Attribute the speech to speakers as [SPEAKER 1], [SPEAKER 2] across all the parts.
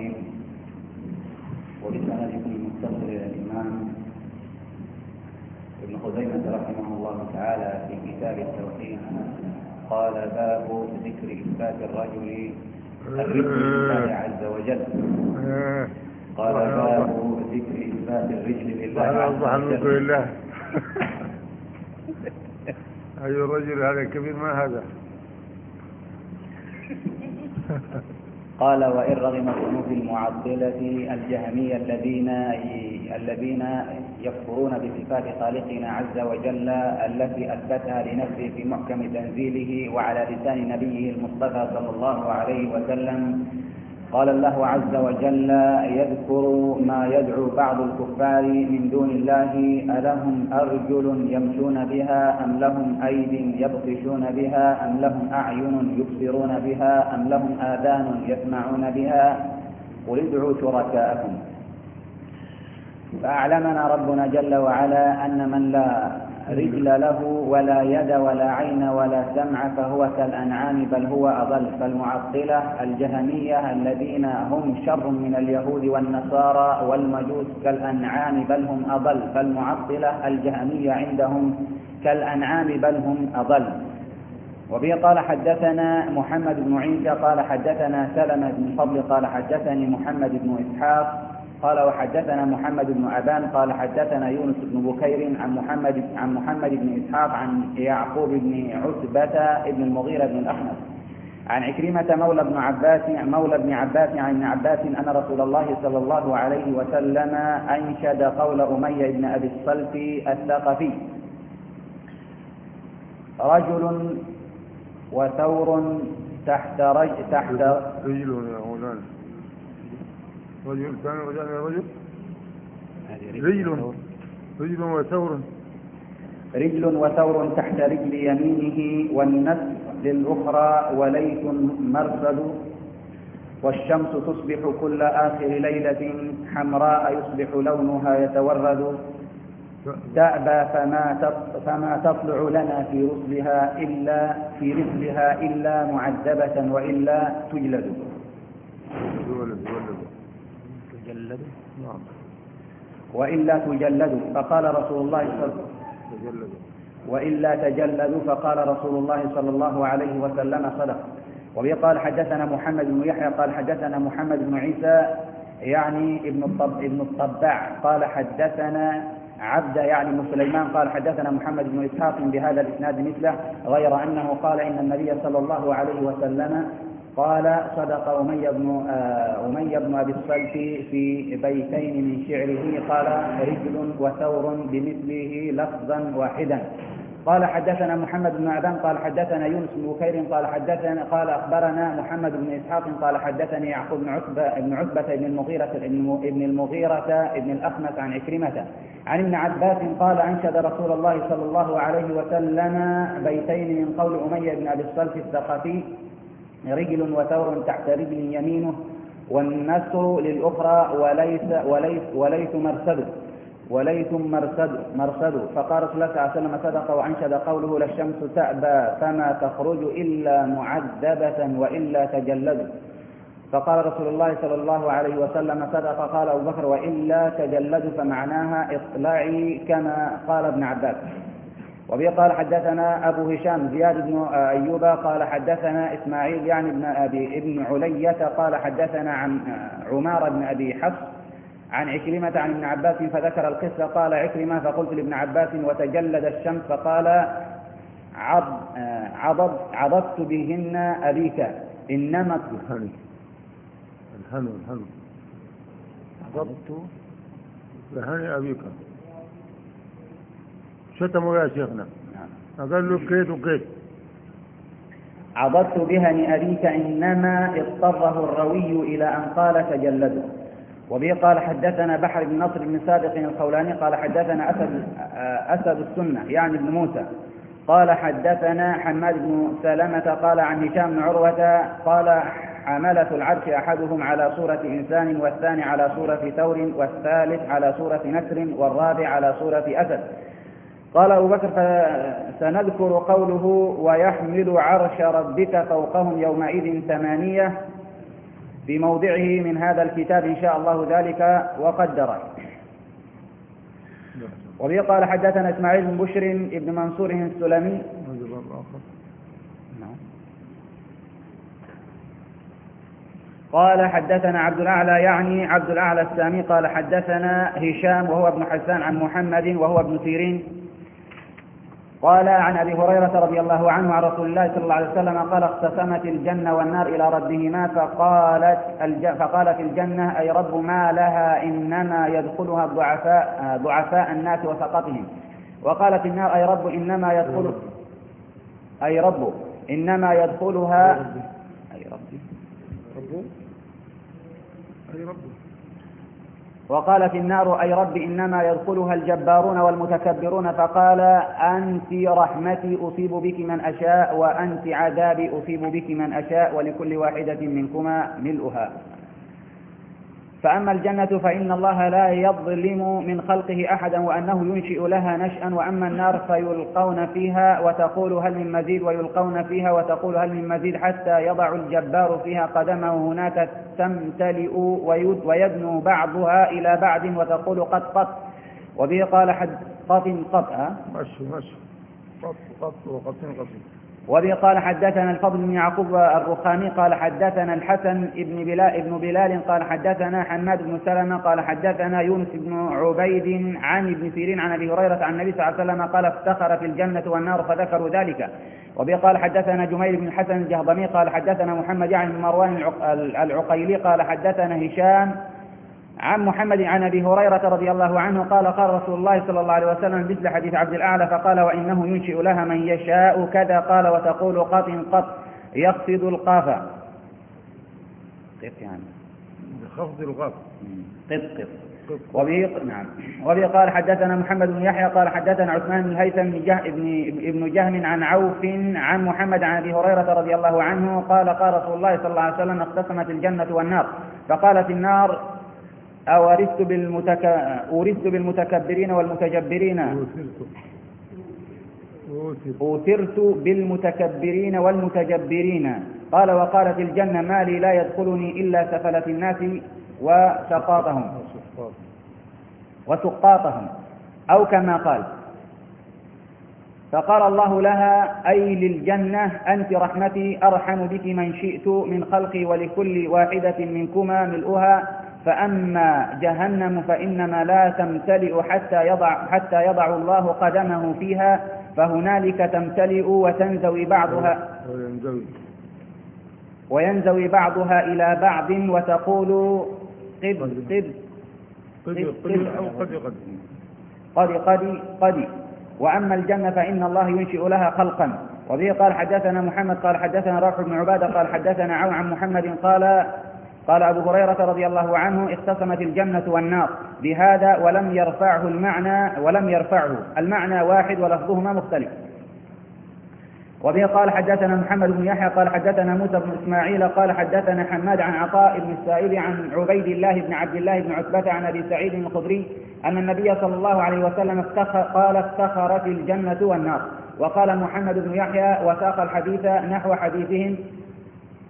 [SPEAKER 1] الرحيم. وبسندكم المتصل إلى الامام ابن خزيمة رحمه الله تعالى في كتاب التوحيد قال باب ذكر إثبات الرجل الرزق لله عز وجل. قال باب ذكر إثبات الرجل لله عز وجل.
[SPEAKER 2] لله أي الرجل هذا الكبير ما هذا؟
[SPEAKER 1] قال وإن رغم صنوف المعطلة الجهمية الذين الذين يكفرون بصفات خالقنا عز وجل التي أثبتها لنفسه في محكم تنزيله وعلى لسان نبيه المصطفى صلى الله عليه وسلم قال الله عز وجل يذكر ما يدعو بعض الكفار من دون الله ألهم أرجل يمشون بها أم لهم أيد يبطشون بها أم لهم أعين يبصرون بها أم لهم آذان يسمعون بها؟ قل ادعوا شركاءكم. فأعلمنا ربنا جل وعلا أن من لا رجل له ولا يد ولا عين ولا سمع فهو كالأنعام بل هو أضل. فالمعطلة الجهمية الذين هم شر من اليهود والنصارى والمجوس كالأنعام بل هم أضل. فالمعطلة الجهمية عندهم كالأنعام بل هم أضل. وبه قال حدثنا محمد بن عيسى قال حدثنا سلمة بن فضل قال حدثني محمد بن إسحاق قال وحدثنا محمد بن أبان قال حدثنا يونس بن بكير عن محمد عن محمد بن إسحاق عن يعقوب بن عتبة بن المغيرة بن الأحنف عن عكرمة مولى ابن عباس مولى ابن عباس عن ابن عباس أن رسول الله صلى الله عليه وسلم أنشد قول أمية بن أبي الصلت الثقفي. رجل وثور تحت رج تحت
[SPEAKER 2] رجل رجل كان رجال رجل. رجل رجل. وثور.
[SPEAKER 1] رجل وثور. تحت رجل يمينه والنسل للأخرى وليث مرصد والشمس تصبح كل آخر ليلة حمراء يصبح لونها يتورد. تأبى فما فما تطلع لنا في رسلها إلا في رسلها إلا معذبة وإلا تجلد. تجلد نعم. وإلا تجلدوا فقال رسول الله صلى الله عليه وسلم وإلا تجلدوا فقال رسول الله صلى الله عليه وسلم صدق. وبه قال حدثنا محمد بن يحيى قال حدثنا محمد بن عيسى يعني ابن الطب ابن الطباع. قال حدثنا عبد يعني ابن سليمان قال حدثنا محمد بن إسحاق بهذا الإسناد مثله غير أنه قال إن النبي صلى الله عليه وسلم قال صدق أمية بن آه، أمية بن أبي الصلت في بيتين من شعره قال رجل وثور بمثله لفظا واحدا. قال حدثنا محمد بن عبان قال حدثنا يونس بن بكير قال حدثنا قال أخبرنا محمد بن إسحاق قال حدثني يعقوب بن عتبة بن عتبة بن المغيرة ابن المغيرة ابن الاخنس عن عكرمة عن ابن عباس قال أنشد رسول الله صلى الله عليه وسلم بيتين من قول أمية بن أبي الصلت الثقفي رجل وثور تحت رجل يمينه والنسر للأخرى وليس وليس وليس مرسد وليث مرسد مرسد فقال صلى الله عليه وسلم صدق وأنشد قوله لا الشمس تأبى فما تخرج إلا معذبة وإلا تجلد. فقال رسول الله صلى الله عليه وسلم صدق. قال أبو بكر وإلا تجلد فمعناها اطلعي كما قال ابن عباس. وبه قال حدثنا أبو هشام زياد بن أيوب قال حدثنا إسماعيل يعني ابن أبي ابن علية قال حدثنا عن عمار بن أبي حفص عن عكرمة عن ابن عباس فذكر القصة قال عكرمة فقلت لابن عباس وتجلد الشمس فقال عض عضض عضضت بهن أبيك إنما
[SPEAKER 2] الحنو الحنو الحنو عضضت بهن أبيك. شتموا يا شيخنا. قال له كيد وكيد
[SPEAKER 1] عضدت بها لأبيك إنما اضطره الروي إلى أن قال تجلدوا وبه قال حدثنا بحر بن نصر بن سابق الخولاني قال حدثنا أسد, أسد السنة يعني ابن موسى. قال حدثنا حماد بن سلمة قال عن هشام بن عروة قال حملة العرش أحدهم على صورة إنسان والثاني على صورة ثور والثالث على صورة نسر والرابع على صورة أسد. قال أبو بكر سنذكر قوله ويحمل عرش ربك فوقهم يومئذ ثمانية في موضعه من هذا الكتاب إن شاء الله ذلك وقدره. وبه قال حدثنا إسماعيل بن بشر بن منصور السلمي. نعم. قال حدثنا عبد الأعلى يعني عبد الأعلى السامي قال حدثنا هشام وهو ابن حسان عن محمد وهو ابن سيرين. قال عن أبي هريرة رضي الله عنه عن رسول الله صلى الله عليه وسلم قال اقتسمت الجنة والنار إلى ربهما فقالت الج... فقالت الجنة أي رب ما لها إنما يدخلها الضعفاء ضعفاء الناس وسقطهم. وقالت النار أي رب إنما يدخل أي رب إنما يدخلها أي ربي
[SPEAKER 2] ربه أي ربه
[SPEAKER 1] وقالت النار أي رب إنما يدخلها الجبارون والمتكبرون فقال أنت رحمتي أصيب بك من أشاء وأنت عذابي أصيب بك من أشاء ولكل واحدة منكما ملؤها. فأما الجنة فإن الله لا يظلم من خلقه أحدا وأنه ينشئ لها نشأا وأما النار فيلقون فيها وتقول هل من مزيد؟ ويلقون فيها وتقول هل من مزيد؟ حتى يضع الجبار فيها قدمه هناك تمتلئ ويد- ويدنو بعضها إلى بعض وتقول قد قط. وبه قال حد قط قط ها؟
[SPEAKER 2] مشي مشي. قط قط وقطين قطين
[SPEAKER 1] وبه قال حدثنا الفضل بن يعقوب الرخامي قال حدثنا الحسن بن بلال, ابن بلال قال حدثنا حماد بن سلمة قال حدثنا يونس بن عبيد عن ابن سيرين عن أبي هريرة عن النبي صلى الله عليه وسلم قال افتخرت الجنة والنار فذكروا ذلك. وبه قال حدثنا جميل بن الحسن الجهضمي قال حدثنا محمد يعني بن مروان العق- العقيلي قال حدثنا هشام عن محمد عن أبي هريرة رضي الله عنه قال قال رسول الله صلى الله عليه وسلم مثل حديث عبد الأعلى فقال وإنه ينشئ لها من يشاء كذا قال وتقول قط قط يقصد القاف. قط يعني.
[SPEAKER 2] بخفض الغاف
[SPEAKER 1] قط قط.
[SPEAKER 2] قط.
[SPEAKER 1] وبه نعم. وبه قال حدثنا محمد بن يحيى قال حدثنا عثمان بن الهيثم بن جه ابن ابن جهم عن عوف عن محمد عن أبي هريرة رضي الله عنه قال قال رسول الله صلى الله عليه وسلم اقتسمت الجنة والنار. فقالت النار أورثت بالمتك... أورثت بالمتكبرين والمتجبرين.
[SPEAKER 2] وثرت وثرت
[SPEAKER 1] أوثرت بالمتكبرين والمتجبرين. قال وقالت الجنة ما لي لا يدخلني إلا سفلة الناس وسقاطهم وسقاطهم. أو كما قال. فقال الله لها أي للجنة أنت رحمتي أرحم بك من شئت من خلقي ولكل واحدة منكما ملؤها. فأما جهنم فإنما لا تمتلئ حتى يضع حتى يضع الله قدمه فيها فهنالك تمتلئ وتنزوي بعضها
[SPEAKER 2] وينزوي
[SPEAKER 1] بعضها إلى بعض وتقول قد قد
[SPEAKER 2] قد
[SPEAKER 1] قد-
[SPEAKER 2] قد أو قد قد.
[SPEAKER 1] قد قد قد. وأما الجنة فإن الله ينشئ لها خلقا. وبه قال حدثنا محمد قال حدثنا روح بن عبادة قال حدثنا عون عن محمد قال قال أبو هريرة رضي الله عنه اختصمت الجنة والنار بهذا ولم يرفعه المعنى ولم يرفعه. المعنى واحد ولفظهما مختلف. وبه قال حدثنا محمد بن يحيى قال حدثنا موسى بن إسماعيل قال حدثنا حماد عن عطاء بن السائب عن عبيد الله بن عبد الله بن عتبة عن أبي سعيد الخدري أن النبي صلى الله عليه وسلم افتخر قال افتخرت الجنة والنار. وقال محمد بن يحيى وساق الحديث نحو حديثهم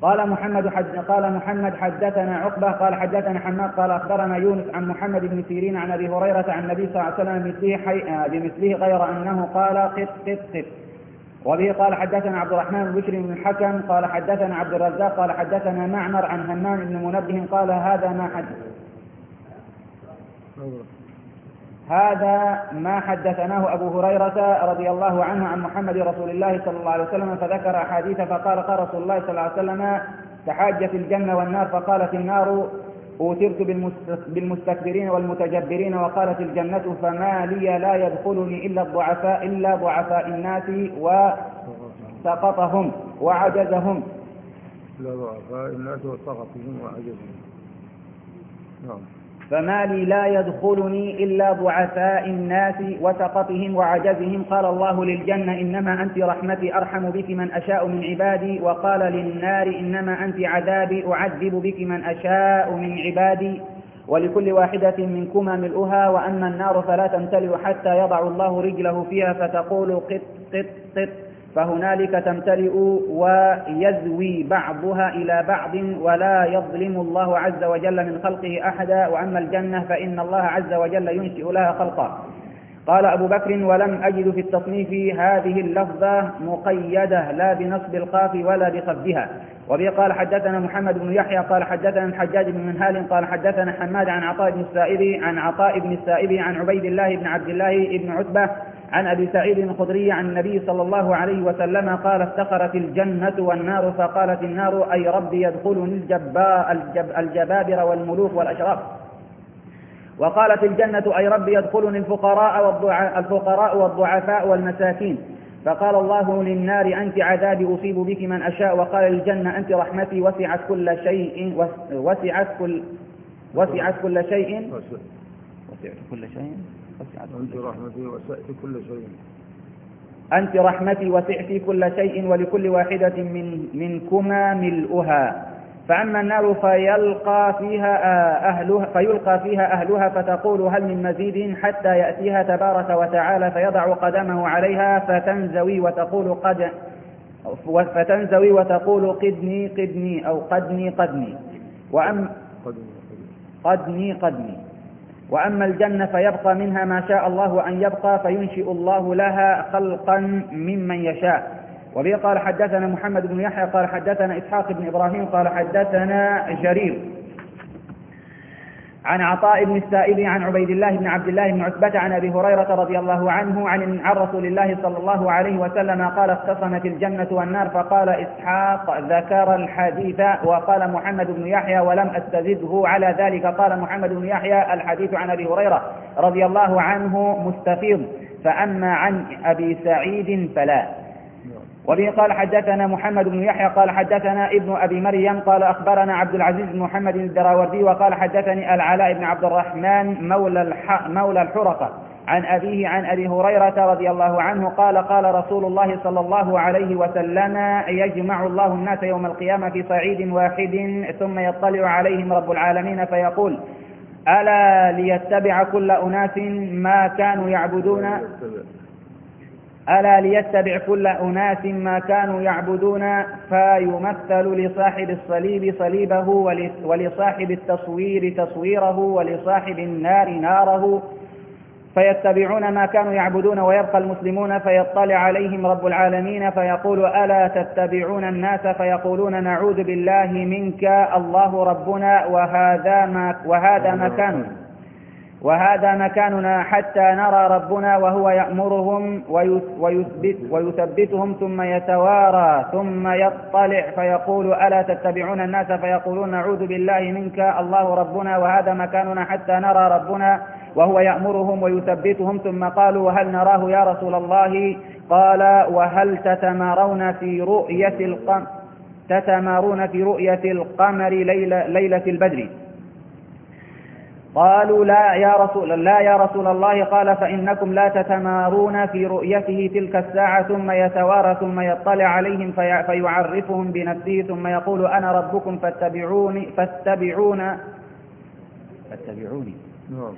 [SPEAKER 1] قال محمد حد قال محمد حدثنا عقبة قال حدثنا حماد قال أخبرنا يونس عن محمد بن سيرين عن أبي هريرة عن النبي صلى الله عليه وسلم بمثله, حي... آه، بمثله غير أنه قال قط قط قط. وبه قال حدثنا عبد الرحمن بن بشر بن الحكم قال حدثنا عبد الرزاق قال حدثنا معمر عن همام بن منبه قال هذا ما حد هذا ما حدثناه أبو هريرة رضي الله عنه عن محمد رسول الله صلى الله عليه وسلم فذكر أحاديث فقال قال رسول الله صلى الله عليه وسلم تحاجت الجنة والنار. فقالت النار أوترت بالمست- بالمستكبرين والمتجبرين وقالت الجنة فما لي لا يدخلني إلا الضعفاء إلا ضعفاء الناس وسقطهم وعجزهم.
[SPEAKER 2] لا ضعفاء الناس وسقطهم وعجزهم. نعم.
[SPEAKER 1] فما لي لا يدخلني إلا ضعفاء الناس وسقطهم وعجزهم. قال الله للجنة إنما أنت رحمتي أرحم بك من أشاء من عبادي. وقال للنار إنما أنت عذابي أعذب بك من أشاء من عبادي. ولكل واحدة منكما ملؤها وأما النار فلا تمتلئ حتى يضع الله رجله فيها فتقول قط قط قط. فهنالك تمتلئ ويزوي بعضها إلى بعض ولا يظلم الله عز وجل من خلقه أحدا وأما الجنة فإن الله عز وجل ينشئ لها خلقا. قال أبو بكر ولم أجد في التصنيف هذه اللفظة مقيدة لا بنصب القاف ولا بخفضها. وبه قال حدثنا محمد بن يحيى قال حدثنا الحجاج بن منهال قال حدثنا حماد عن عطاء بن السائب عن عطاء بن السائب عن عبيد الله بن عبد الله بن عتبة عن أبي سعيد الخدري عن النبي صلى الله عليه وسلم قال افتخرت الجنة والنار فقالت النار أي رب يدخلني الجبا الجب الجبابرة والملوك والأشراف. وقالت الجنة أي رب يدخلني الفقراء الفقراء والضعفاء والمساكين. فقال الله للنار أنت عذابي أصيب بك من أشاء. وقال للجنة أنت رحمتي وسعت كل شيء وسعت كل وسعت كل شيء. وسعت كل شيء.
[SPEAKER 2] أنت رحمتي وسعت كل شيء.
[SPEAKER 1] أنت رحمتي وسعت كل شيء ولكل واحدة من منكما ملؤها. فأما النار فيلقى فيها أهلها فيلقى فيها أهلها فتقول هل من مزيد حتى يأتيها تبارك وتعالى فيضع قدمه عليها فتنزوي وتقول قد فتنزوي وتقول قدني قدني أو قدني قدني. وأم قدني قدني. وأما الجنة فيبقى منها ما شاء الله أن يبقى فينشئ الله لها خلقا ممن يشاء. وبه قال حدثنا محمد بن يحيى قال حدثنا إسحاق بن إبراهيم قال حدثنا جرير. عن عطاء بن السائب عن عبيد الله بن عبد الله بن عتبة عن أبي هريرة رضي الله عنه عن عن رسول الله صلى الله عليه وسلم قال اختصمت الجنة والنار فقال إسحاق ذكر الحديث وقال محمد بن يحيى ولم أستزده على ذلك قال محمد بن يحيى الحديث عن أبي هريرة رضي الله عنه مستفيض فأما عن أبي سعيد فلا وبه قال حدثنا محمد بن يحيى قال حدثنا ابن أبي مريم قال أخبرنا عبد العزيز بن محمد الدراوردي وقال حدثني العلاء بن عبد الرحمن مولى, الح... مولى الحرقة عن أبيه عن أبي هريرة رضي الله عنه قال قال رسول الله صلى الله عليه وسلم يجمع الله الناس يوم القيامة في صعيد واحد ثم يطلع عليهم رب العالمين فيقول ألا ليتبع كل أناس ما كانوا يعبدون؟ ألا ليتبع كل أناس ما كانوا يعبدون فيمثل لصاحب الصليب صليبه ولصاحب التصوير تصويره ولصاحب النار ناره. فيتبعون ما كانوا يعبدون ويبقى المسلمون فيطلع عليهم رب العالمين فيقول ألا تتبعون الناس فيقولون نعوذ بالله منك الله ربنا وهذا ما وهذا مكاننا وهذا مكاننا حتى نرى ربنا وهو يأمرهم ويثبت ويثبتهم ثم يتوارى ثم يطلع فيقول ألا تتبعون الناس؟ فيقولون نعوذ بالله منك الله ربنا وهذا مكاننا حتى نرى ربنا وهو يأمرهم ويثبتهم ثم قالوا وهل نراه يا رسول الله؟ قال وهل تتمارون في رؤية القمر تتمارون في رؤية القمر ليلة, ليلة البدر؟ قالوا لا يا رسول لا يا رسول الله. قال فإنكم لا تتمارون في رؤيته تلك الساعة ثم يتوارى ثم يطلع عليهم في فيعرفهم بنفسه ثم يقول أنا ربكم فاتبعوني فاتبعون فاتبعوني. نعم.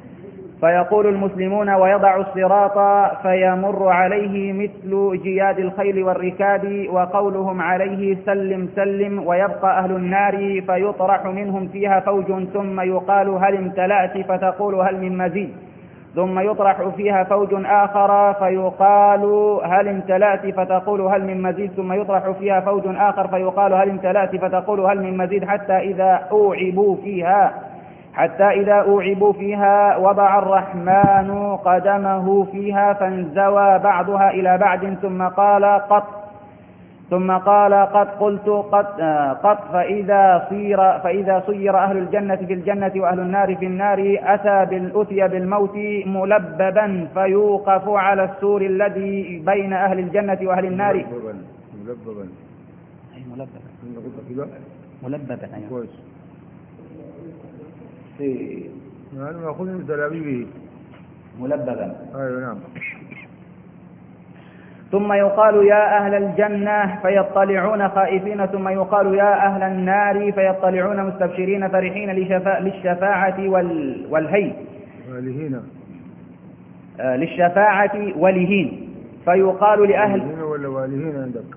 [SPEAKER 1] فيقول المسلمون ويضع الصراط فيمر عليه مثل جياد الخيل والركاب وقولهم عليه سلم سلم ويبقى أهل النار فيطرح منهم فيها فوج ثم يقال هل امتلأت فتقول هل من مزيد. ثم يطرح فيها فوج آخر فيقال هل امتلأت فتقول هل من مزيد. ثم يطرح فيها فوج آخر فيقال هل امتلأت فتقول هل من مزيد. حتى إذا أوعبوا فيها حتى إذا أوعبوا فيها وضع الرحمن قدمه فيها فانزوى بعضها إلى بعد ثم قال قط ثم قال قد قلت قد, قد فإذا صير فإذا صير أهل الجنة في الجنة وأهل النار في النار أتى بالأتي بالموت ملببا فيوقف على السور الذي بين أهل الجنة وأهل النار.
[SPEAKER 2] ملببا ملببا.
[SPEAKER 1] أي ملببا؟ ملببا. أيوة.
[SPEAKER 2] في يعني مأخوذ من تلابيبه
[SPEAKER 1] ملببا.
[SPEAKER 2] أيوة نعم.
[SPEAKER 1] ثم يقال يا أهل الجنة فيطلعون خائفين ثم يقال يا أهل النار فيطلعون مستبشرين فرحين للشفاعة وال... والهي.
[SPEAKER 2] ولهين
[SPEAKER 1] آه للشفاعة ولهين فيقال لأهل
[SPEAKER 2] ولا والهين عندك؟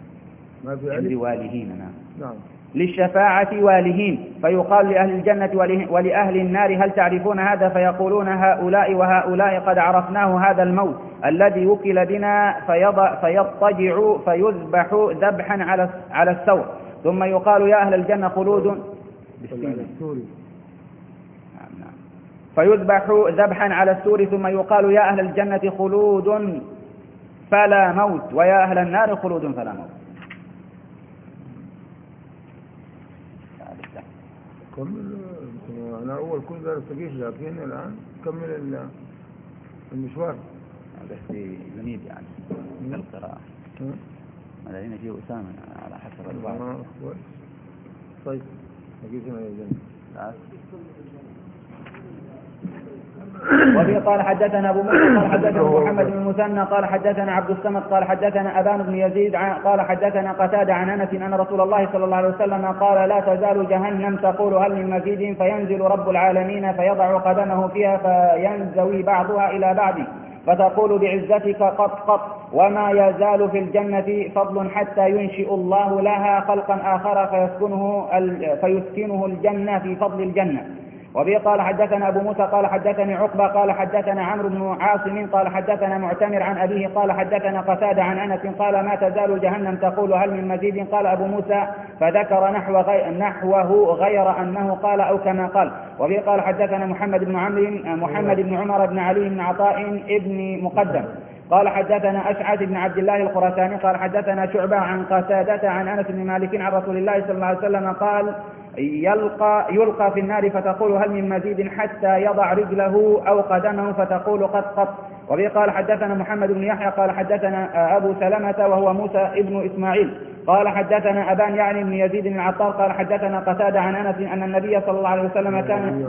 [SPEAKER 2] ما في
[SPEAKER 1] عندي والهين نعم.
[SPEAKER 2] نعم.
[SPEAKER 1] للشفاعة والهين. فيقال لأهل الجنة ولأهل النار هل تعرفون هذا؟ فيقولون هؤلاء وهؤلاء قد عرفناه هذا الموت الذي وكل بنا فيضع فيضطجع فيذبح ذبحا على على الثور ثم يقال يا أهل الجنة خلود. فيذبح ذبحا على السور ثم يقال يا أهل الجنة خلود فلا موت. ويا أهل النار خلود فلا موت.
[SPEAKER 2] كمل أنا أول كل ذلك تقيش لكن الآن كمل ال- المشوار؟
[SPEAKER 1] بس جميل يعني من القراءة.
[SPEAKER 2] ها؟
[SPEAKER 1] الذين فيه أسامة على حسب الوعد
[SPEAKER 2] آه، طيب تقيسنا يا جنة
[SPEAKER 1] وفي قال حدثنا أبو موسى قال حدثنا محمد بن المثنى قال حدثنا عبد الصمد قال حدثنا أبان بن يزيد قال حدثنا قتادة عن أنس أن رسول الله صلى الله عليه وسلم قال لا تزال جهنم تقول هل من مزيد فينزل رب العالمين فيضع قدمه فيها فينزوي بعضها إلى بعض فتقول بعزتك قط قط وما يزال في الجنة فضل حتى ينشئ الله لها خلقا آخر فيسكنه فيسكنه الجنة في فضل الجنة. وبه قال حدثنا أبو موسى قال حدثني عقبة قال حدثنا عمرو بن عاصم قال حدثنا معتمر عن أبيه قال حدثنا قتادة عن أنس قال ما تزال جهنم تقول هل من مزيد؟ قال أبو موسى فذكر نحو غي نحوه غير أنه قال أو كما قال. وبه قال حدثنا محمد بن عمرو محمد بن عمر بن علي بن عطاء ابن مقدم. قال حدثنا أشعث بن عبد الله الخراساني قال حدثنا شعبة عن قتادة عن أنس بن مالك عن رسول الله صلى الله عليه وسلم قال يلقى يلقى في النار فتقول هل من مزيد حتى يضع رجله أو قدمه فتقول قد قد وبه قال حدثنا محمد بن يحيى قال حدثنا أبو سلمة وهو موسى ابن إسماعيل. قال حدثنا أبان يعني بن يزيد العطار قال حدثنا قتادة عن أنس أن النبي صلى الله عليه وسلم كان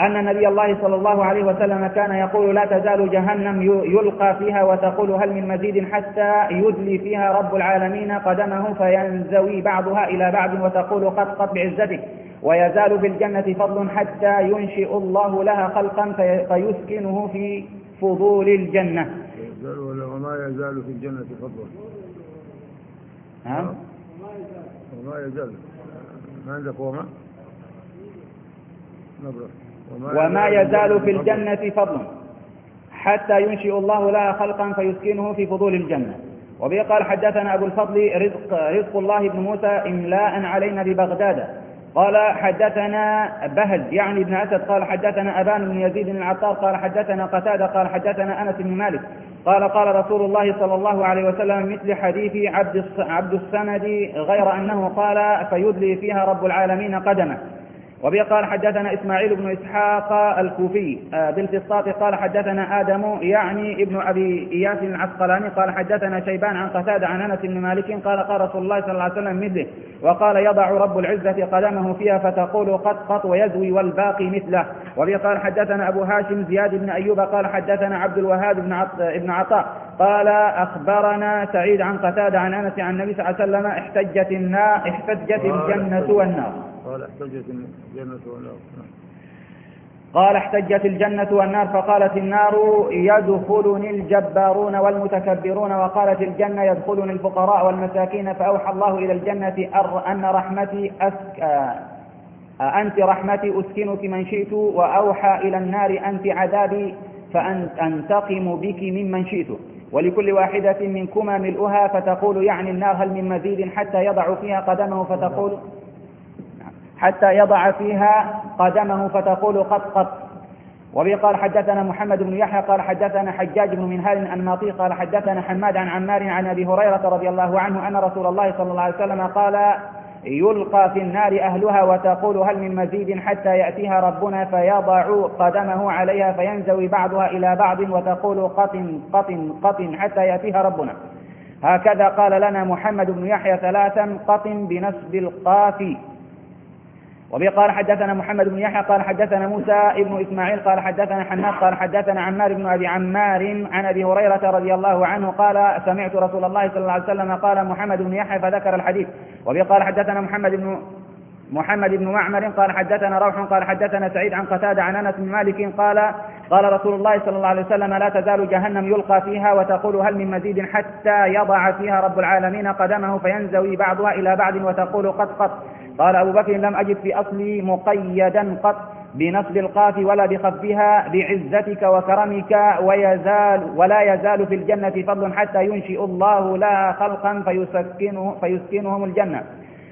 [SPEAKER 1] أن نبي الله صلى الله عليه وسلم كان يقول لا تزال جهنم يلقى فيها وتقول هل من مزيد حتى يدلي فيها رب العالمين قدمه فينزوي بعضها إلى بعض وتقول قد قد بعزتك ويزال في الجنة فضل حتى ينشئ الله لها خلقا في- فيسكنه في فضول الجنة.
[SPEAKER 2] يزال وما يزال في الجنة فضل.
[SPEAKER 1] ها؟
[SPEAKER 2] وما يزال. ما عندك وما؟ نبرة.
[SPEAKER 1] وما يزال في الجنة فضل. حتى ينشئ الله لها خلقا فيسكنه في فضول الجنة. وبه قال حدثنا أبو الفضل رزق, رزق الله بن موسى إملاء علينا ببغداد. قال حدثنا بهز يعني ابن أسد. قال حدثنا أبان بن يزيد بن العطار. قال حدثنا قتادة. قال حدثنا أنس بن مالك. قال قال رسول الله صلى الله عليه وسلم مثل حديث عبد عبد السند غير أنه قال فيدلي فيها رب العالمين قدمه. وبه قال حدثنا إسماعيل بن إسحاق الكوفي آه، بالفسطاط قال حدثنا آدم يعني ابن أبي إياس العسقلاني قال حدثنا شيبان عن قتادة عن أنس بن مالك قال قال رسول الله صلى الله عليه وسلم مثله وقال يضع رب العزة قدمه فيها فتقول قد قط ويزوي والباقي مثله. وبه قال حدثنا أبو هاشم زياد بن أيوب قال حدثنا عبد الوهاب بن عطاء قال أخبرنا سعيد عن قتادة عن أنس عن النبي صلى الله عليه وسلم احتجت النار احتجت الجنة والنار.
[SPEAKER 2] قال احتجت الجنة والنار.
[SPEAKER 1] قال احتجت الجنة والنار فقالت النار يدخلني الجبارون والمتكبرون وقالت الجنة يدخلني الفقراء والمساكين فأوحى الله إلى الجنة أن رحمتي أسك آه، أنت رحمتي أسكنك من شئت وأوحى إلى النار أنت عذابي فأنتقم بك ممن شئت ولكل واحدة منكما ملؤها فتقول يعني النار هل من مزيد حتى يضع فيها قدمه فتقول حتى يضع فيها قدمه فتقول قد قد وبه قال حدثنا محمد بن يحيى قال حدثنا حجاج بن منهال الناطي قال حدثنا حماد عن عمار عن أبي هريرة رضي الله عنه أن رسول الله صلى الله عليه وسلم قال يلقى في النار أهلها وتقول هل من مزيد حتى يأتيها ربنا فيضع قدمه عليها فينزوي بعضها إلى بعض وتقول قطن قطن قطن حتى يأتيها ربنا هكذا قال لنا محمد بن يحيى ثلاثا قطن بنسب القاف. وبه قال حدثنا محمد بن يحيى قال حدثنا موسى ابن إسماعيل قال حدثنا حماد قال حدثنا عمار بن أبي عمار عن أبي هريرة رضي الله عنه قال سمعت رسول الله صلى الله عليه وسلم قال محمد بن يحيى فذكر الحديث. وبه قال حدثنا محمد بن محمد بن معمر قال حدثنا روح قال حدثنا سعيد عن قتادة عن أنس بن مالك قال قال رسول الله صلى الله عليه وسلم لا تزال جهنم يلقى فيها وتقول هل من مزيد حتى يضع فيها رب العالمين قدمه فينزوي بعضها إلى بعض وتقول قد قد قال أبو بكر لم أجد في أصلي مقيدا قط بنصب القاف ولا بخفها بعزتك وكرمك ويزال ولا يزال في الجنة فضل حتى ينشئ الله لها خلقا فيسكنه فيسكنهم الجنة.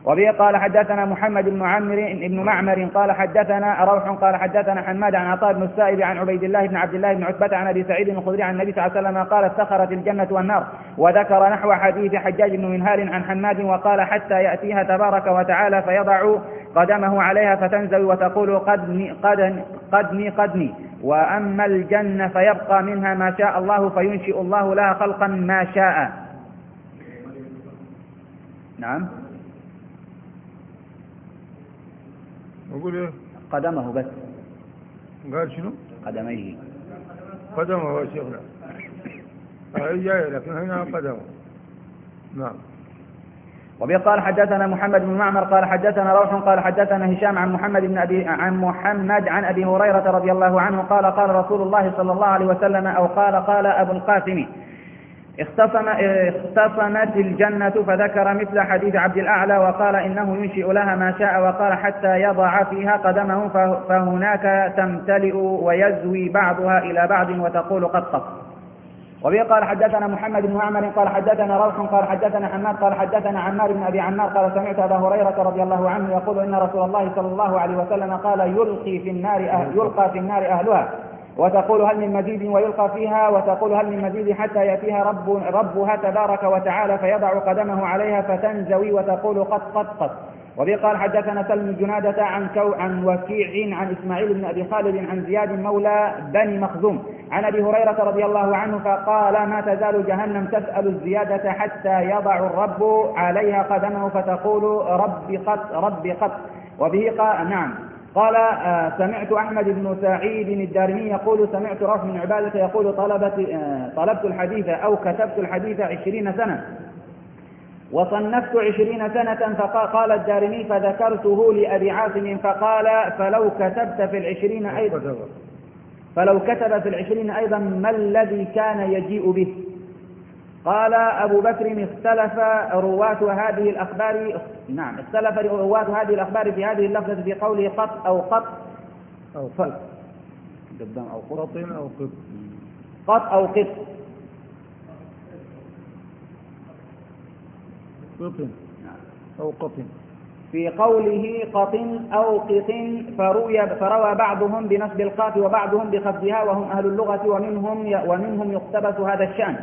[SPEAKER 1] وبه قال حدثنا محمد بن عمر بن معمر قال حدثنا روح قال حدثنا حماد عن عطاء بن السائب عن عبيد الله بن عبد الله بن عتبة عن أبي سعيد الخدري عن النبي صلى الله عليه وسلم قال افتخرت الجنة والنار وذكر نحو حديث حجاج بن منهال عن حماد وقال حتى يأتيها تبارك وتعالى فيضع قدمه عليها فتنزوي وتقول قدني قدني قدني قدني. وأما الجنة فيبقى منها ما شاء الله فينشئ الله لها خلقا ما شاء. نعم.
[SPEAKER 2] أقول إيه؟
[SPEAKER 1] قدمه بس.
[SPEAKER 2] قال شنو؟
[SPEAKER 1] قدميه.
[SPEAKER 2] قدمه يا شيخنا جاية لكن هنا قدمه. نعم.
[SPEAKER 1] وبه قال حدثنا محمد بن معمر قال حدثنا روح قال حدثنا هشام عن محمد بن أبي عن محمد عن أبي هريرة رضي الله عنه قال قال رسول الله صلى الله عليه وسلم أو قال قال أبو القاسم اختصم اختصمت الجنة فذكر مثل حديث عبد الأعلى وقال إنه ينشئ لها ما شاء وقال حتى يضع فيها قدمه فهناك تمتلئ ويزوي بعضها إلى بعض وتقول قد قد وبه قال حدثنا محمد بن معمر قال حدثنا روح قال حدثنا حماد قال حدثنا عمار بن أبي عمار قال سمعت أبا هريرة رضي الله عنه يقول إن رسول الله صلى الله عليه وسلم قال يلقي في النار أهل يلقى في النار أهلها. وتقول هل من مزيد ويلقى فيها وتقول هل من مزيد حتى يأتيها رب ربها تبارك وتعالى فيضع قدمه عليها فتنزوي وتقول قد قد قد وبه قال حدثنا سلم جنادة عن كو عن وكيع عن إسماعيل بن أبي خالد عن زياد مولى بني مخزوم. عن أبي هريرة رضي الله عنه فقال ما تزال جهنم تسأل الزيادة حتى يضع الرب عليها قدمه فتقول رب قد رب قد وبه قال نعم. قال آه، سمعت أحمد بن سعيد الدارمي يقول سمعت رف من عبادة يقول طلبت آه، طلبت الحديث أو كتبت الحديث عشرين سنة. وصنفت عشرين سنة فقال الدارمي فذكرته لأبي عاصم فقال فلو كتبت في العشرين أيضا فلو كتب في العشرين أيضا ما الذي كان يجيء به؟ قال أبو بكر اختلف رواة هذه الأخبار نعم اختلف رواة هذه الأخبار في هذه اللفظة في قوله قط أو قط
[SPEAKER 2] أو قط. قدام أو قط. أو قط.
[SPEAKER 1] قط أو قط.
[SPEAKER 2] قط أو قط
[SPEAKER 1] في قوله قط أو قط فروي فروى بعضهم بنصب القاف وبعضهم بخفضها وهم أهل اللغة ومنهم ومنهم يقتبس هذا الشأن.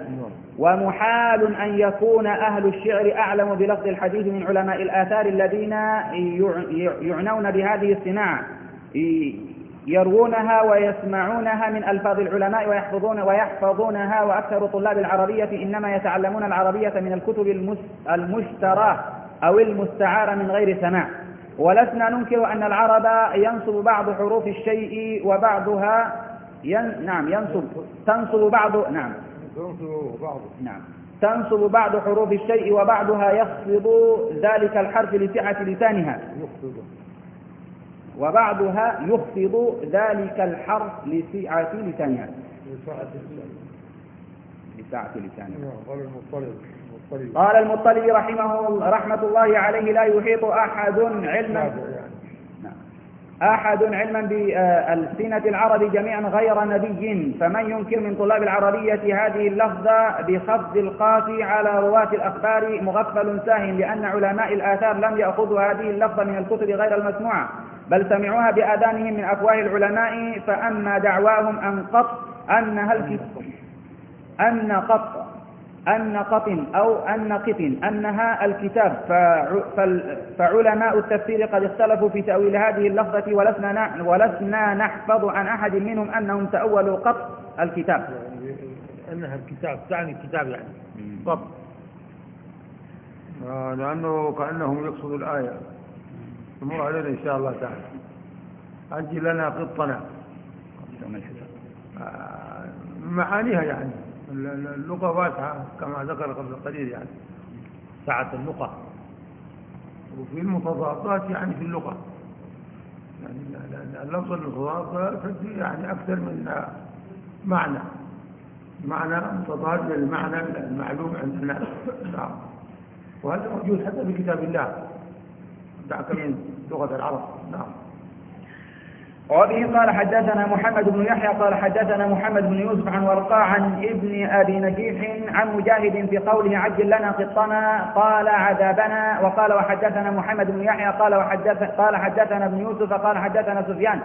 [SPEAKER 1] ومحال أن يكون أهل الشعر أعلم بلفظ الحديث من علماء الآثار الذين يعنون بهذه الصناعة يروونها ويسمعونها من ألفاظ العلماء ويحفظون ويحفظونها وأكثر طلاب العربية إنما يتعلمون العربية من الكتب المشتراه أو المستعارة من غير سماع. ولسنا ننكر أن العرب ينصب بعض حروف الشيء وبعضها ين... نعم ينصب تنصب بعض نعم.
[SPEAKER 2] بعض
[SPEAKER 1] نعم. تنصب بعض حروف الشيء وبعضها يخفض ذلك الحرف لسعة لسانها. وبعضها يخفض ذلك الحرف لسعة لسانها لسعة لسانها. لسعة لسانها نعم، قال المطلب قال المطلب رحمه رحمة الله عليه لا يحيط أحد علما. أحد علما بألسنة العرب جميعا غير نبي. فمن ينكر من طلاب العربية هذه اللفظة بخفض القاف على رواة الأخبار مغفل ساهن لأن علماء الآثار لم يأخذوا هذه اللفظة من الكتب غير المسموعة بل سمعوها بآذانهم من أفواه العلماء. فأما دعواهم أن قط أنها الكتاب أن قط النقط أو النقط أنها الكتاب. فعلماء التفسير قد اختلفوا في تأويل هذه اللفظة ولسنا ولسنا نحفظ عن أحد منهم أنهم تأولوا قط الكتاب.
[SPEAKER 2] أنها الكتاب تعني الكتاب يعني. قط آه لأنه كأنهم يقصدوا الآية. تمر علينا إن شاء الله تعالى. أجل لنا قطنا. آه معانيها يعني. اللغة واسعة كما ذكر قبل قليل يعني سعة اللغة وفي المتضادات يعني في اللغة يعني اللفظ الخلاصة يعني أكثر من معنى. معنى متضاد للمعنى المعلوم عند الناس نعم. وهذا موجود حتى في كتاب الله دعك من لغة العرب. نعم.
[SPEAKER 1] وبه قال حدثنا محمد بن يحيى قال حدثنا محمد بن يوسف عن ورقاء عن ابن أبي نجيح عن مجاهد في قوله عجل لنا قطنا قال عذابنا وقال وحدثنا محمد بن يحيى قال وحدث قال حدثنا ابن يوسف قال حدثنا سفيان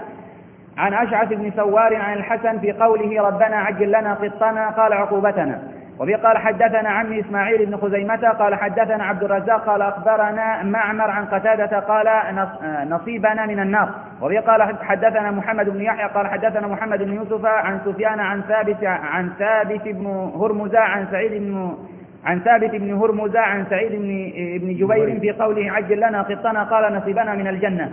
[SPEAKER 1] عن أشعث بن سوار عن الحسن في قوله ربنا عجل لنا قطنا قال عقوبتنا. وبه قال حدثنا عمي إسماعيل بن خزيمة قال حدثنا عبد الرزاق قال أخبرنا معمر عن قتادة قال نصيبنا من النار. وبه قال حدثنا محمد بن يحيى قال حدثنا محمد بن يوسف عن سفيان عن ثابت عن ثابت بن هرمزة عن سعيد بن عن ثابت بن هرمزة عن سعيد بن بن جبير. في قوله عجل لنا قطنا قال نصيبنا من الجنة.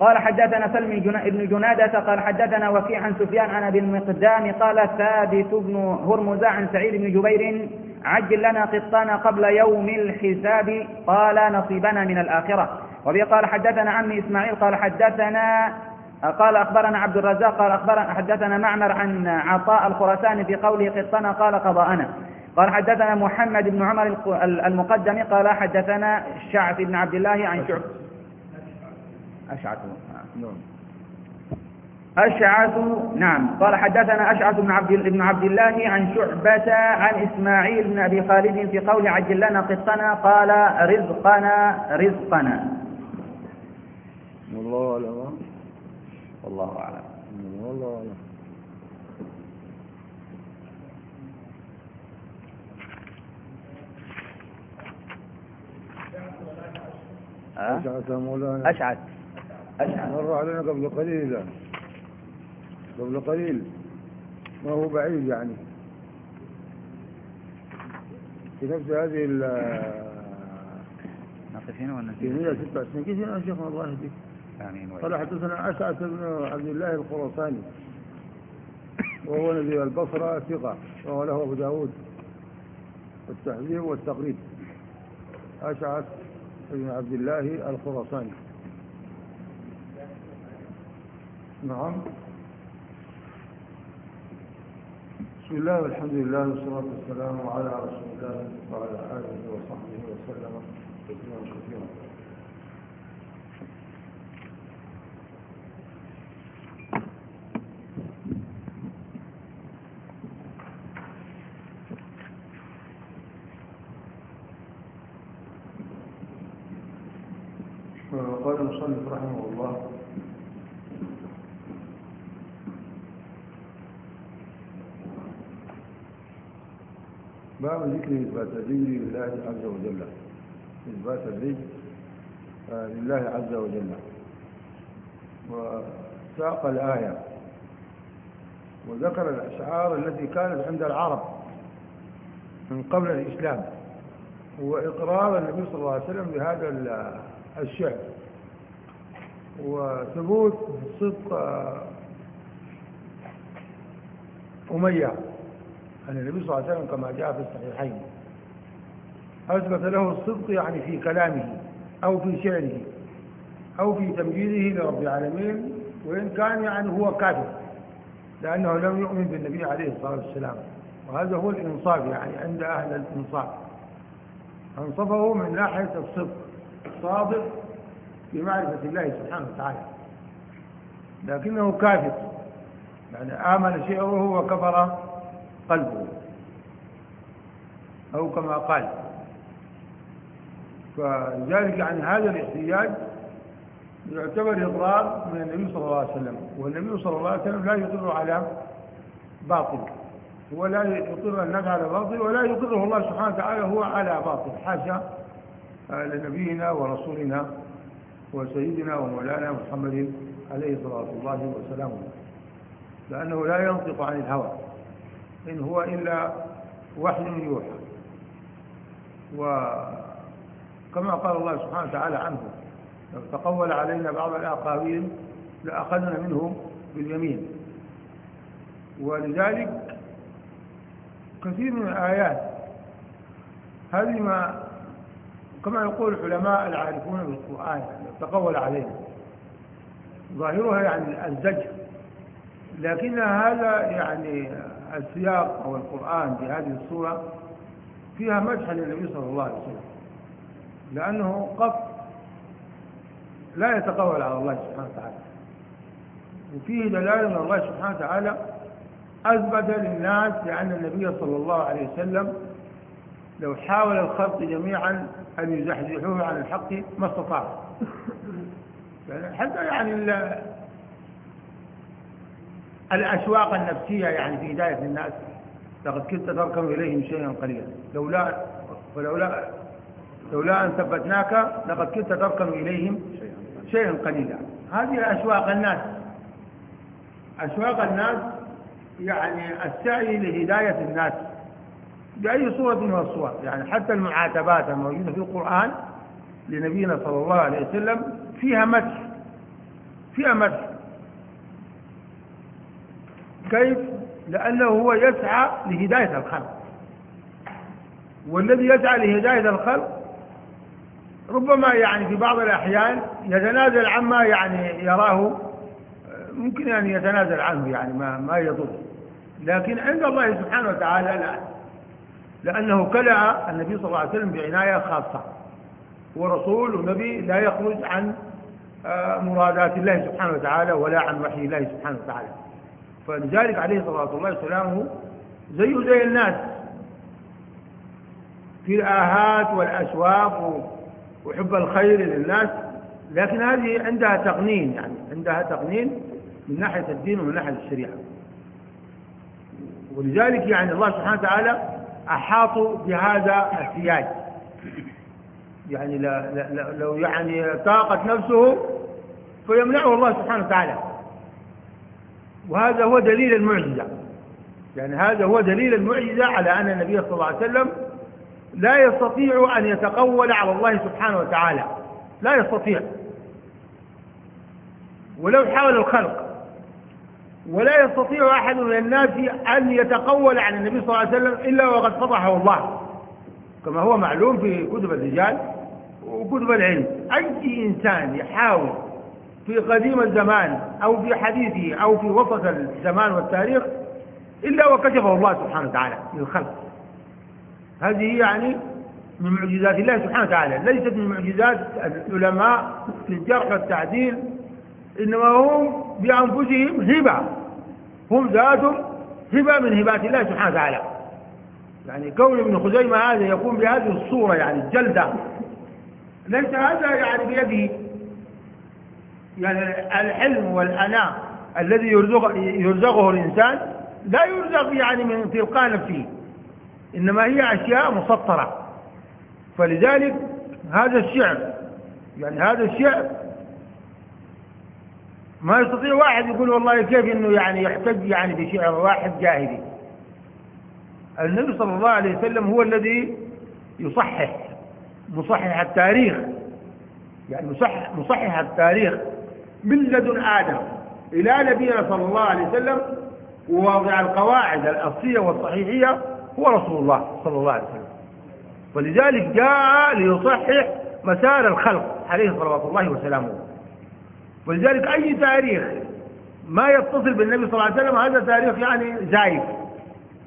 [SPEAKER 1] قال حدثنا سلم بن جنادة قال حدثنا وكيع عن سفيان عن أبي المقدام قال ثابت بن هرمز عن سعيد بن جبير عجل لنا قطانا قبل يوم الحساب قال نصيبنا من الآخرة. وبي قال حدثنا عمي إسماعيل قال حدثنا قال أخبرنا عبد الرزاق قال أخبرنا حدثنا معمر عن عطاء الخرساني في قوله قطنا قال قضاءنا. قال حدثنا محمد بن عمر المقدم قال حدثنا الشعث بن عبد الله عن شعب أشعث. نعم أشعث نعم. قال حدثنا أشعث بن عبد بن عبد الله عن شعبة عن إسماعيل بن أبي خالد في قول عجل لنا قطنا قال رزقنا رزقنا.
[SPEAKER 2] والله أعلم.
[SPEAKER 1] والله أعلم.
[SPEAKER 2] والله أعلم. أشعث مولانا.
[SPEAKER 1] أشعث.
[SPEAKER 2] مر علينا قبل قليل. قبل قليل. ما هو بعيد يعني. في نفس هذه ال
[SPEAKER 1] ناقفين ولا
[SPEAKER 2] في 106 سنة كيف يا شيخ الله يهديك
[SPEAKER 1] آمين
[SPEAKER 2] قال حدثنا أسعد بن عبد الله الخراساني. وهو نبي البصرة ثقة. وهو له أبو داود التحذير والتقريب. أشعث بن عبد الله الخراساني. نعم. بسم الله والحمد لله والصلاة والسلام على رسول الله وعلى آله وصحبه وسلم تسليما كثيرا. قال المصنف رحمه الله باب ذكر إثبات الرجل لله عز وجل. إثبات الرجل لله عز وجل. وساق الآية. وذكر الأشعار التي كانت عند العرب من قبل الإسلام. وإقرار النبي صلى الله عليه وسلم بهذا الشعر. وثبوت صدق أمية. عن النبي صلى الله عليه وسلم كما جاء في الصحيحين أثبت له الصدق يعني في كلامه أو في شعره أو في تمجيده لرب العالمين وإن كان يعني هو كافر لأنه لم يؤمن بالنبي عليه الصلاة والسلام. وهذا هو الإنصاف يعني عند أهل الإنصاف. أنصفه من ناحية الصدق صادق في معرفة الله سبحانه وتعالى. لكنه كافر يعني آمن شعره وكفر قلبه. أو كما قال. فلذلك يعني هذا الاحتجاج يعتبر إقرار من النبي صلى الله عليه وسلم. والنبي صلى الله عليه وسلم لا يقر على باطل. ولا يقر الناس على باطل ولا يقره الله سبحانه وتعالى هو على باطل. حاشا لنبينا ورسولنا وسيدنا ومولانا محمد عليه صلاة الله وسلامه لأنه لا ينطق عن الهوى. إن هو إلا وحي يوحى. وكما قال الله سبحانه وتعالى عنه لو تقول علينا بعض الأقاويل لأخذنا منه باليمين. ولذلك كثير من الآيات هذه ما كما يقول العلماء العارفون بالقرآن تقول علينا. ظاهرها يعني الزجر لكن هذا يعني السياق أو القرآن في هذه الصورة فيها مدح للنبي صلى الله عليه وسلم لأنه قف لا يتقول على الله سبحانه وتعالى وفيه دلالة من الله سبحانه وتعالى أثبت للناس لأن النبي صلى الله عليه وسلم لو حاول الخلق جميعا أن يزحزحوه عن الحق ما استطاع. يعني حتى يعني الأشواق النفسية يعني في هداية الناس. لقد كنت تركن إليهم شيئا قليلا. لولا ولولا لولا أن ثبتناك لقد كنت تركن إليهم شيئا قليلا. هذه أشواق الناس. أشواق الناس يعني السعي لهداية الناس بأي صورة من الصور. يعني حتى المعاتبات الموجودة في القرآن لنبينا صلى الله عليه وسلم فيها مدح. فيها مدح. كيف؟ لأنه هو يسعى لهداية الخلق. والذي يسعى لهداية الخلق ربما يعني في بعض الأحيان يتنازل عما يعني يراه ممكن أن يتنازل عنه يعني ما, ما يضر. لكن عند الله سبحانه وتعالى لا. لأنه كلأ النبي صلى الله عليه وسلم بعناية خاصة. ورسول ونبي لا يخرج عن آه، مرادات الله سبحانه وتعالى ولا عن وحي الله سبحانه وتعالى. فلذلك عليه صلاة الله وسلامه زيه زي الناس في الآهات والأشواق وحب الخير للناس لكن هذه عندها تقنين يعني عندها تقنين من ناحية الدين ومن ناحية الشريعة. ولذلك يعني الله سبحانه وتعالى أحاطوا بهذا السياج يعني لو يعني طاقت نفسه فيمنعه الله سبحانه وتعالى. وهذا هو دليل المعجزة. يعني هذا هو دليل المعجزة على أن النبي صلى الله عليه وسلم لا يستطيع أن يتقول على الله سبحانه وتعالى. لا يستطيع. ولو حاول الخلق. ولا يستطيع أحد من الناس أن يتقول عن النبي صلى الله عليه وسلم إلا وقد فضحه الله. كما هو معلوم في كتب الرجال وكتب العلم. أي إنسان يحاول في قديم الزمان أو في حديثه أو في وسط الزمان والتاريخ إلا وكشفه الله سبحانه وتعالى للخلق هذه يعني من معجزات الله سبحانه وتعالى ليست من معجزات العلماء في الجرح والتعديل إنما هم بأنفسهم هبة. هم ذاتهم هبة من هبات الله سبحانه وتعالى. يعني كون ابن خزيمة هذا يقوم بهذه الصورة يعني الجلدة ليس هذا يعني بيده. يعني الحلم والأناء الذي يرزق يرزقه الإنسان لا يرزق يعني من تلقاء نفسه إنما هي أشياء مسطرة. فلذلك هذا الشعر يعني هذا الشعر ما يستطيع واحد يقول والله كيف إنه يعني يحتج يعني بشعر واحد جاهلي. النبي صلى الله عليه وسلم هو الذي يصحح مصحح التاريخ يعني مصحح, مصحح التاريخ. من لدن آدم. إلى نبينا صلى الله عليه وسلم وواضع القواعد الأصلية والصحيحية هو رسول الله صلى الله عليه وسلم. ولذلك جاء ليصحح مسار الخلق عليه صلوات الله وسلامه. ولذلك أي تاريخ ما يتصل بالنبي صلى الله عليه وسلم هذا تاريخ يعني زايف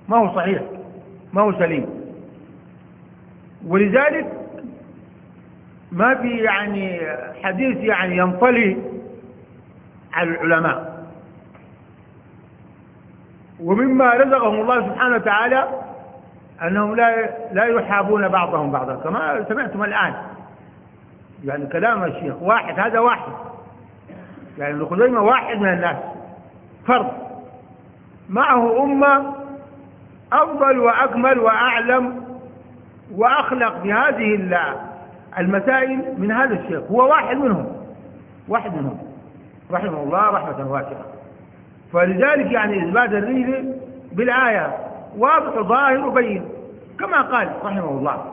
[SPEAKER 2] ما هو صحيح ما هو سليم. ولذلك ما في يعني حديث يعني ينطلي على العلماء. ومما رزقهم الله سبحانه وتعالى أنهم لا لا يحابون بعضهم بعضا كما سمعتم الآن. يعني كلام الشيخ واحد هذا واحد. يعني ابن خزيمة واحد من الناس. فرد. معه أمة أفضل وأكمل وأعلم وأخلق بهذه المسائل من هذا الشيخ. هو واحد منهم. واحد منهم. رحمه الله رحمة واسعة. فلذلك يعني إثبات الرجل بالآية واضح ظاهر وبين. كما قال رحمه الله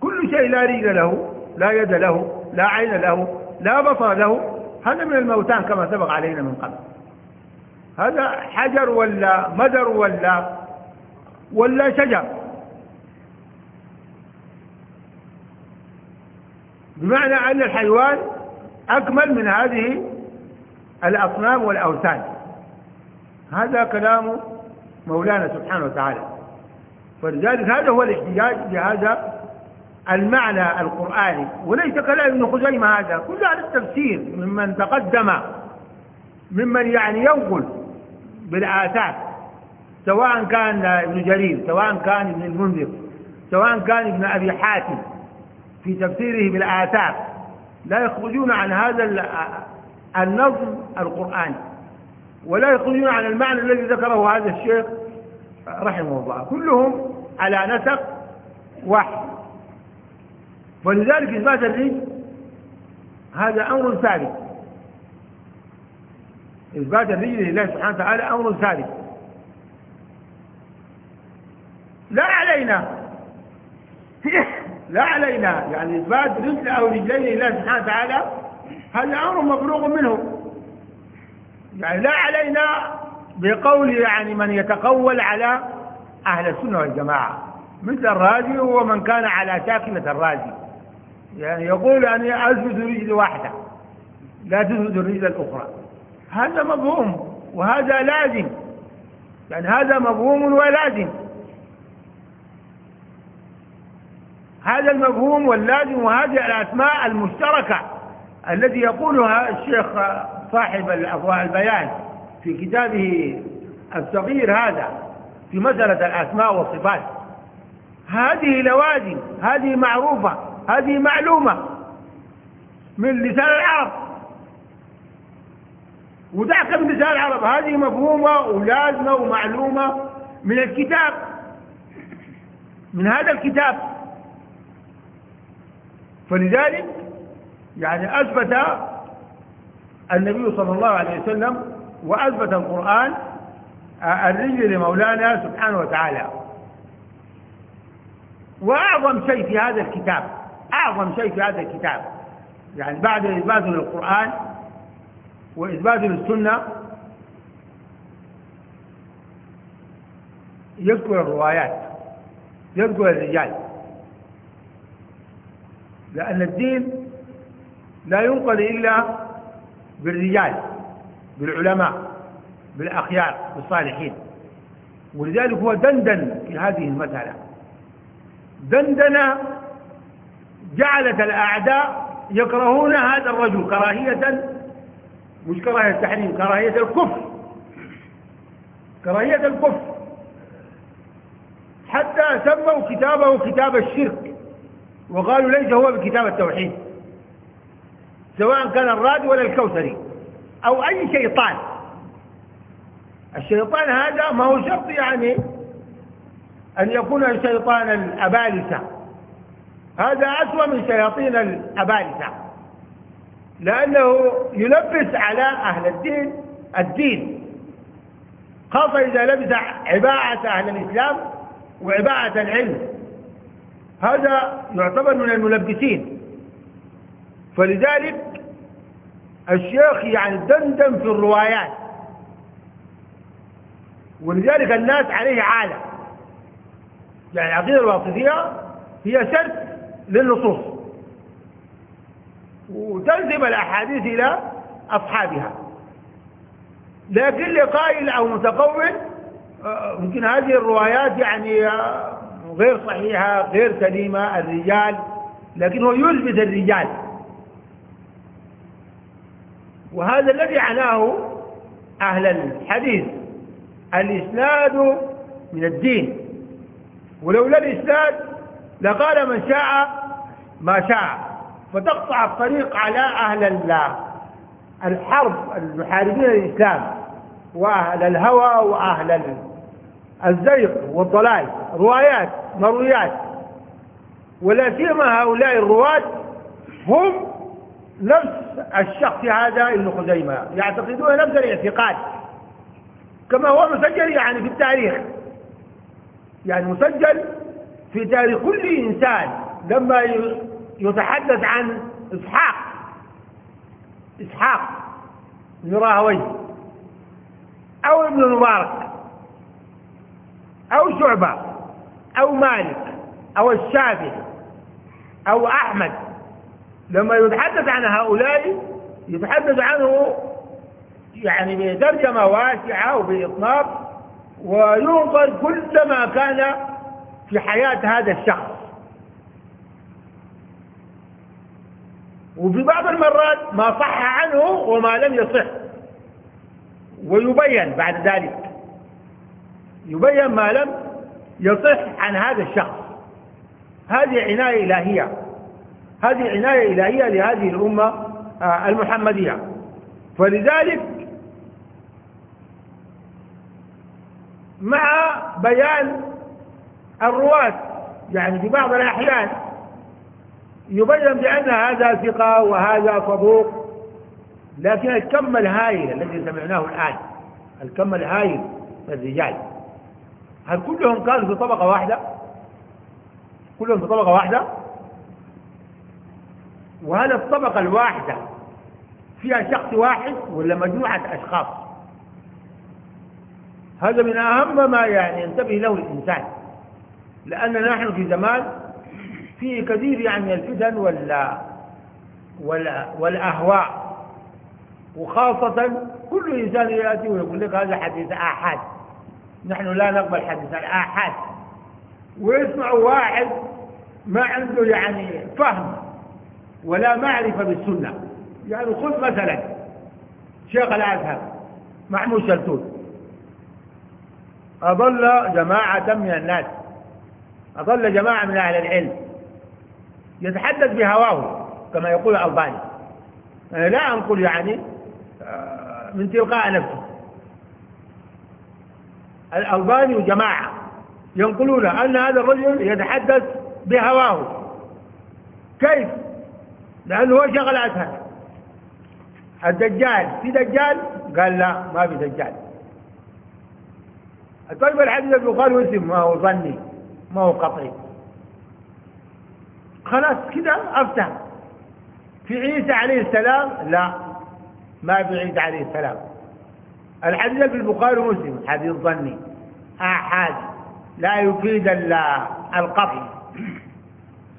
[SPEAKER 2] كل شيء لا رجل له لا يد له لا عين له لا بصر له هذا من الموتان كما سبق علينا من قبل. هذا حجر ولا مدر ولا ولا شجر. بمعنى أن الحيوان أكمل من هذه الأصنام والأوثان. هذا كلام مولانا سبحانه وتعالى. فلذلك هذا هو الاحتجاج بهذا المعنى القرآني. وليس كلام ابن خزيمة هذا كل هذا التفسير ممن تقدم ممن يعني ينقل بالآثار سواء كان ابن جرير سواء كان ابن المنذر سواء كان ابن أبي حاتم في تفسيره بالآثار. لا يخرجون عن هذا النظم القرآني ولا يخرجون عن المعنى الذي ذكره هذا الشيخ رحمه الله. كلهم على نسق واحد. ولذلك إثبات الرجل هذا أمر ثابت. إثبات الرجل لله سبحانه وتعالى أمر ثابت. لا علينا. لا علينا. يعني إثبات رجل أو رجلين لله سبحانه وتعالى هذا أمر مبلوغ منه. يعني لا علينا بقول يعني من يتقول على أهل السنة والجماعة مثل الرازي ومن كان على شاكلة الرازي. يعني يقول أني أثبت رجل واحدة لا تثبت الرجل الأخرى. هذا مفهوم وهذا لازم. يعني هذا مفهوم ولازم. هذا المفهوم واللازم وهذه الأسماء المشتركة التي يقولها الشيخ صاحب الأضواء البيان في كتابه الصغير هذا في مسألة الأسماء والصفات. هذه لوازم هذه معروفة هذه معلومة من لسان العرب. ودعك من لسان العرب. هذه مفهومة ولازمة ومعلومة من الكتاب من هذا الكتاب. فلذلك يعني أثبت النبي صلى الله عليه وسلم وأثبت القرآن الرجل لمولانا سبحانه وتعالى. وأعظم شيء في هذا الكتاب أعظم شيء في هذا الكتاب يعني بعد إثبات للقرآن وإثبات للسنة يذكر الروايات يذكر الرجال. لأن الدين لا ينقل إلا بالرجال بالعلماء بالأخيار بالصالحين. ولذلك هو دندن في هذه المسألة. دندن جعلت الأعداء يكرهون هذا الرجل كراهية مش كراهية التحريم كراهية الكفر. كراهية الكفر. حتى سموا كتابه كتاب الشرك. وقالوا ليس هو بكتاب التوحيد سواء كان الراد ولا الكوثري أو أي شيطان. الشيطان هذا ما هو شرط يعني أن يكون شيطان الأبالسة هذا أسوأ من شياطين الأبالسة لأنه يلبس على أهل الدين الدين خاصة إذا لبس عباءة أهل الإسلام وعباءة العلم. هذا يعتبر من الملبسين. فلذلك الشيخ يعني دندن في الروايات. ولذلك الناس عليه عالة يعني العقيدة الواقفية هي سرد للنصوص. وتنسب الأحاديث إلى أصحابها. لكن لقائل أو متقول آه، ممكن هذه الروايات يعني آه، غير صحيحة غير سليمة الرجال لكن هو يلبس الرجال. وهذا الذي عناه أهل الحديث الإسناد من الدين. ولولا الإسناد لقال من شاء ما شاء. فتقطع الطريق على أهل الحرب المحاربين للإسلام وأهل الهوى وأهل الزيق والضلال روايات مرويات. ولا سيما هؤلاء الرواة هم نفس الشخص هذا ابن خزيمة يعتقدون نفس الاعتقاد. كما هو مسجل يعني في التاريخ. يعني مسجل في تاريخ كل إنسان لما يتحدث عن إسحاق. إسحاق بن راهويه أو ابن المبارك أو شعبة أو مالك أو الشافعي أو أحمد. لما يتحدث عن هؤلاء يتحدث عنه يعني بترجمة واسعة وبإطناب وينظر كل ما كان في حياة هذا الشخص. وفي بعض المرات ما صح عنه وما لم يصح ويبين بعد ذلك. يبين ما لم يصح عن هذا الشخص. هذه عناية إلهية. هذه عناية إلهية لهذه الأمة آه، المحمدية. فلذلك مع بيان الرواة يعني في بعض الأحيان يبين بأن هذا ثقة وهذا صدوق لكن الكم الهائل الذي سمعناه الآن الكم الهائل من الرجال. هل كلهم كانوا في طبقة واحدة؟ كلهم في طبقة واحدة؟ وهل الطبقة الواحدة فيها شخص واحد ولا مجموعة أشخاص؟ هذا من أهم ما يعني ينتبه له الإنسان. لأننا نحن في زمان فيه كثير يعني الفتن ولا ولا والأهواء. وخاصة كل إنسان يأتي ويقول لك هذا حديث آحاد. نحن لا نقبل حديث الآحاد. ويسمع واحد ما عنده يعني فهم ولا معرفة بالسنة. يعني خذ مثلا شيخ الأزهر محمود شلتوت أضل جماعة من الناس أضل جماعة من أهل العلم يتحدث بهواه كما يقول الألباني. أنا لا أنقل يعني آه، من تلقاء نفسه. الألباني وجماعة ينقلون أن هذا الرجل يتحدث بهواه. كيف؟ لأنه هو شغل أسهل. الدجال في دجال؟ قال لا ما في دجال. طيب الحديث يقال اسم ما هو ظني ما هو قطعي. خلاص كده أفتح في عيسى عليه السلام؟ لا. ما في عيسى عليه السلام. الحديث في البخاري ومسلم حديث ظني. آحاد لا يفيد القطع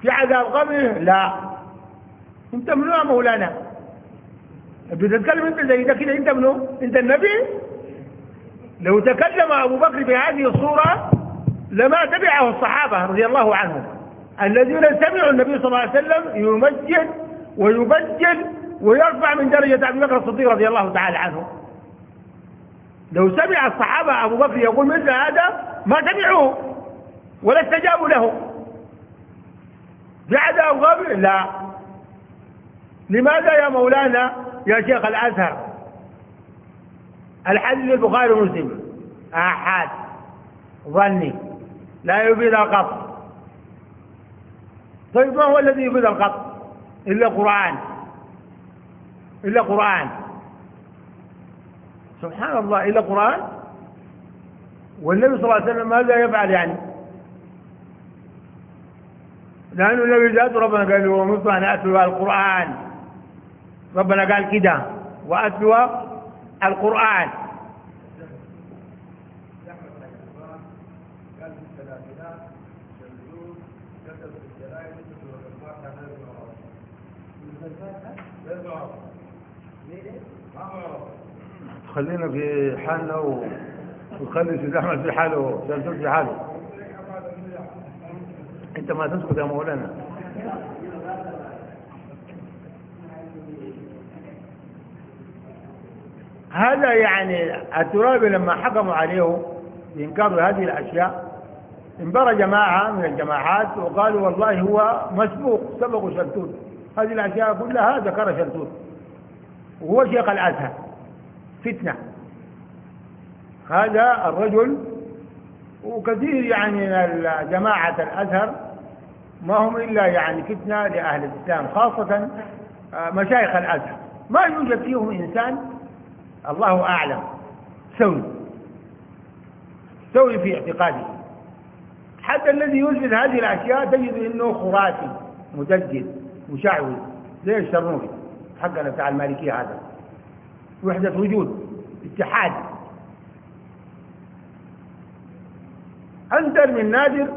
[SPEAKER 2] في عذاب قبر لا. أنت منو يا مولانا؟ بتتكلم أنت زي ده كده أنت منو؟ أنت النبي؟ لو تكلم أبو بكر بهذه الصورة لما تبعه الصحابة رضي الله عنهم. الذين سمعوا النبي صلى الله عليه وسلم يمجد ويبجل ويرفع من درجة أبي بكر الصديق رضي الله تعالى عنه. لو سمع الصحابة أبو بكر يقول مثل هذا ما سمعوه ولا استجابوا له. بعد أبو بكر؟ لا. لماذا يا مولانا يا شيخ الأزهر؟ الحديث البخاري ومسلم. آحاد ظني. لا يفيد القط طيب ما هو الذي يفيد القط إلا قرآن. إلا قرآن. سبحان الله إلا قرآن والنبي صلى الله عليه وسلم ماذا يفعل يعني. لأنه النبي ذاته ربنا قال له ومثل أن أتلو القرآن. ربنا قال كده وأتلو القرآن. خلينا في حالنا وخلي سيد أحمد في حاله وسلسل في حاله. أنت ما تسكت يا مولانا. هذا يعني الترابي لما حكموا عليه بإنكار هذه الأشياء انبرى جماعة من الجماعات وقالوا والله هو مسبوق سبق شلتوت. هذه الأشياء كلها ذكر شلتوت. وهو شيخ الأزهر. فتنة. هذا الرجل وكثير يعني من جماعة الأزهر ما هم إلا يعني فتنة لأهل الإسلام خاصة آه، مشايخ الأزهر. ما يوجد فيهم إنسان الله أعلم سوي. سوي في اعتقاده. حتى الذي يثبت هذه الأشياء تجد أنه خرافي مدجل مشعوذ. زي الشرنوبي حقنا بتاع المالكية هذا. وحدة وجود اتحاد. أندر من نادر.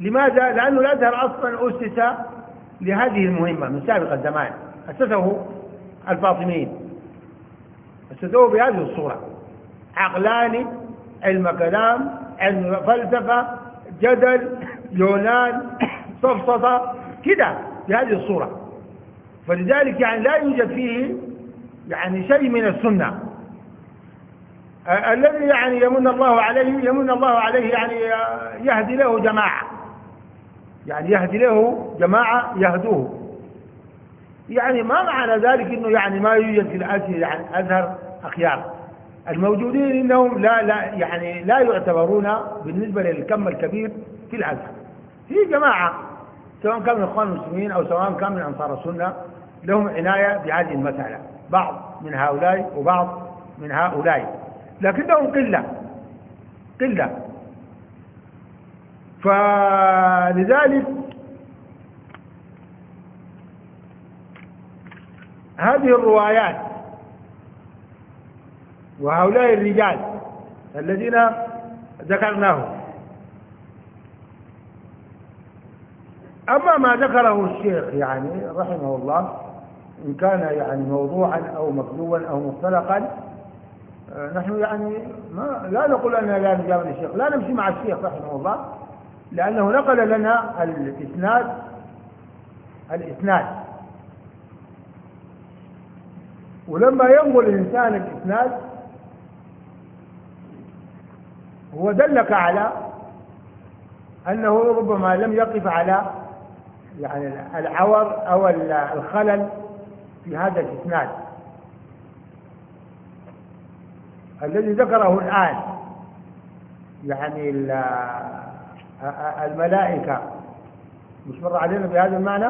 [SPEAKER 2] لماذا؟ لأنه الأزهر أصلا أسس لهذه المهمة من سابق الزمان. أسسه الفاطميين. استدعوه بهذه الصورة. عقلاني علم كلام علم فلسفة جدل يونان صفصفة كده بهذه الصورة. فلذلك يعني لا يوجد فيه يعني شيء من السنة. الذي يعني يمن الله عليه يمن الله عليه يعني يهدي له جماعة. يعني يهدي له جماعة يهدوه. يعني ما معنى ذلك إنه يعني ما يوجد في الازهر يعني أزهر أخيار. الموجودين إنهم لا لا يعني لا يعتبرون بالنسبة للكم الكبير في الأزهر. في جماعة سواء كان من الاخوان المسلمين أو سواء كان من أنصار السنة لهم عناية بهذه المسألة. بعض من هؤلاء وبعض من هؤلاء. لكنهم قلة قلة. فلذلك هذه الروايات وهؤلاء الرجال الذين ذكرناهم. أما ما ذكره الشيخ يعني رحمه الله إن كان يعني موضوعا أو مكذوبا أو مختلقا نحن يعني ما لا نقول أننا لا نجامل الشيخ لا نمشي مع الشيخ رحمه الله لأنه نقل لنا الإسناد الإسناد. ولما ينقل الإنسان الإسناد هو دلك على أنه ربما لم يقف على يعني العور أو الخلل في هذا الإسناد الذي ذكره الآن يعني الملائكة مش مر علينا بهذا المعنى؟